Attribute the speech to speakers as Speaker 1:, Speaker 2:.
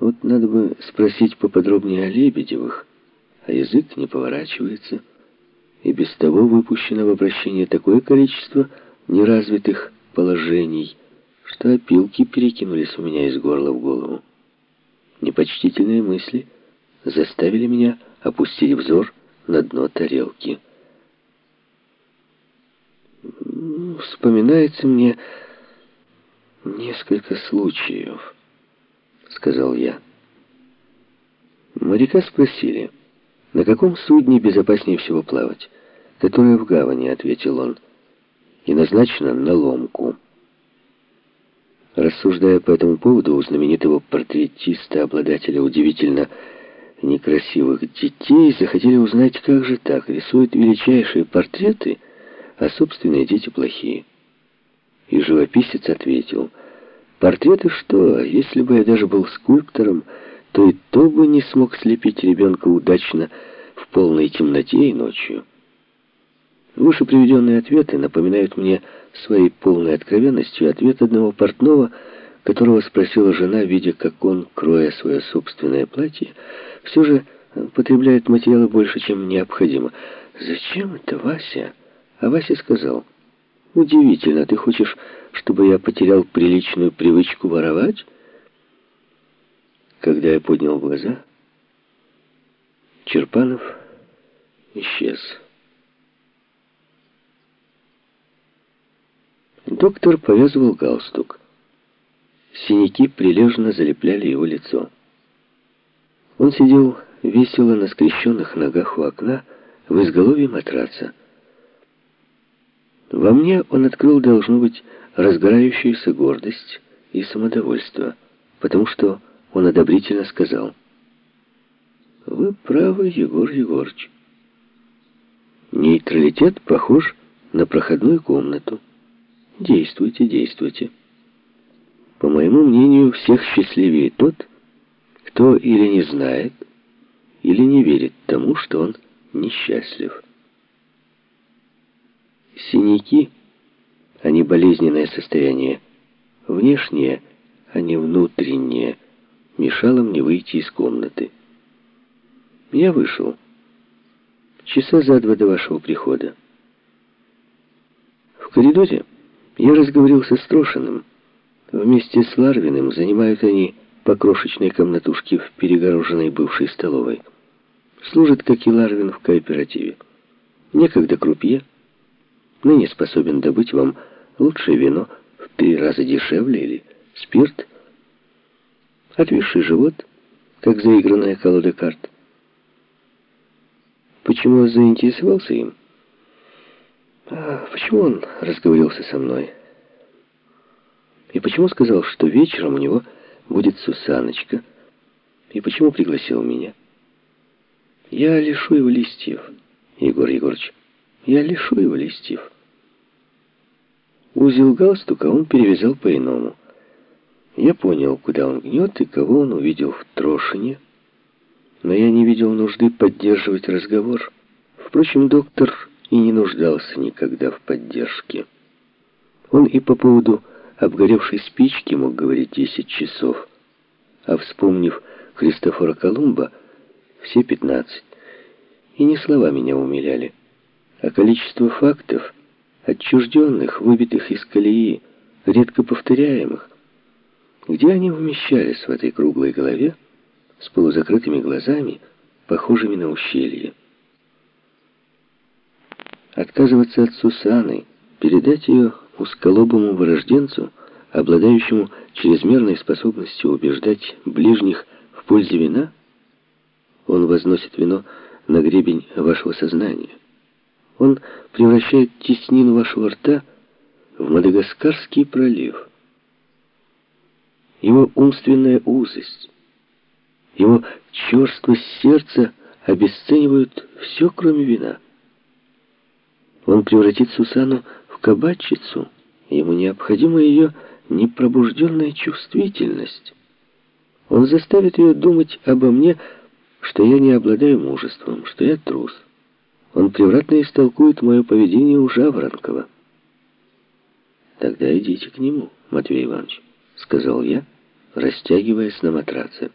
Speaker 1: Вот надо бы спросить поподробнее о Лебедевых, а язык не поворачивается. И без того выпущено в обращение такое количество неразвитых положений, что опилки перекинулись у меня из горла в голову. Непочтительные мысли заставили меня опустить взор на дно тарелки. Вспоминается мне несколько случаев, сказал я. Моряка спросили, на каком судне безопаснее всего плавать? Которое в гавани, ответил он, и назначено на ломку. Рассуждая по этому поводу у знаменитого портретиста, обладателя удивительно некрасивых детей, захотели узнать, как же так, рисуют величайшие портреты, а собственные дети плохие. И живописец ответил, «Портреты что? Если бы я даже был скульптором, то и то бы не смог слепить ребенка удачно в полной темноте и ночью». Выше приведенные ответы напоминают мне своей полной откровенностью ответ одного портного, которого спросила жена, видя, как он, кроя свое собственное платье, все же потребляет материала больше, чем необходимо. «Зачем это, Вася?» А Вася сказал, «Удивительно, ты хочешь, чтобы я потерял приличную привычку воровать?» Когда я поднял глаза, Черпанов исчез. Доктор повязывал галстук. Синяки прилежно залепляли его лицо. Он сидел весело на скрещенных ногах у окна в изголовье матраца. Во мне он открыл, должно быть, разгорающуюся гордость и самодовольство, потому что он одобрительно сказал, «Вы правы, Егор Егорович. Нейтралитет похож на проходную комнату. Действуйте, действуйте. По моему мнению, всех счастливее тот, кто или не знает, или не верит тому, что он несчастлив. Синяки, а не болезненное состояние, внешнее, а не внутреннее, мешало мне выйти из комнаты. Я вышел. Часа за два до вашего прихода. В коридоре я разговорился с Трошиным. Вместе с Ларвиным занимают они по крошечной комнатушке в перегороженной бывшей столовой. Служит, как и Ларвин, в кооперативе. Некогда крупье, ныне способен добыть вам лучшее вино в три раза дешевле или спирт. Отвисший живот, как заигранная колода карт. Почему заинтересовался им? А почему он разговорился со мной? И почему сказал, что вечером у него будет Сусаночка? И почему пригласил меня? Я лишу его листьев, Егор Егорович. Я лишу его листьев. Узел галстука он перевязал по-иному. Я понял, куда он гнет и кого он увидел в Трошине, но я не видел нужды поддерживать разговор. Впрочем, доктор и не нуждался никогда в поддержке. Он и по поводу обгоревшей спички мог говорить десять часов, а вспомнив Христофора Колумба, все пятнадцать. И не слова меня умиляли, а количество фактов, отчужденных, выбитых из колеи, редко повторяемых. Где они вмещались в этой круглой голове, с полузакрытыми глазами, похожими на ущелье? Отказываться от Сусаны, передать ее узколобому вырожденцу, обладающему чрезмерной способностью убеждать ближних в пользе вина, он возносит вино на гребень вашего сознания. Он превращает теснину вашего рта в Мадагаскарский пролив. Его умственная узость, его черствость сердца обесценивают все, кроме вина. Он превратит Сусану в кабачицу. Ему необходима ее непробужденная чувствительность. Он заставит ее думать обо мне, что я не обладаю мужеством, что я трус. Он превратно истолкует мое поведение у Жаворонкова. «Тогда идите к нему, Матвей Иванович», — сказал я, растягиваясь на матраце.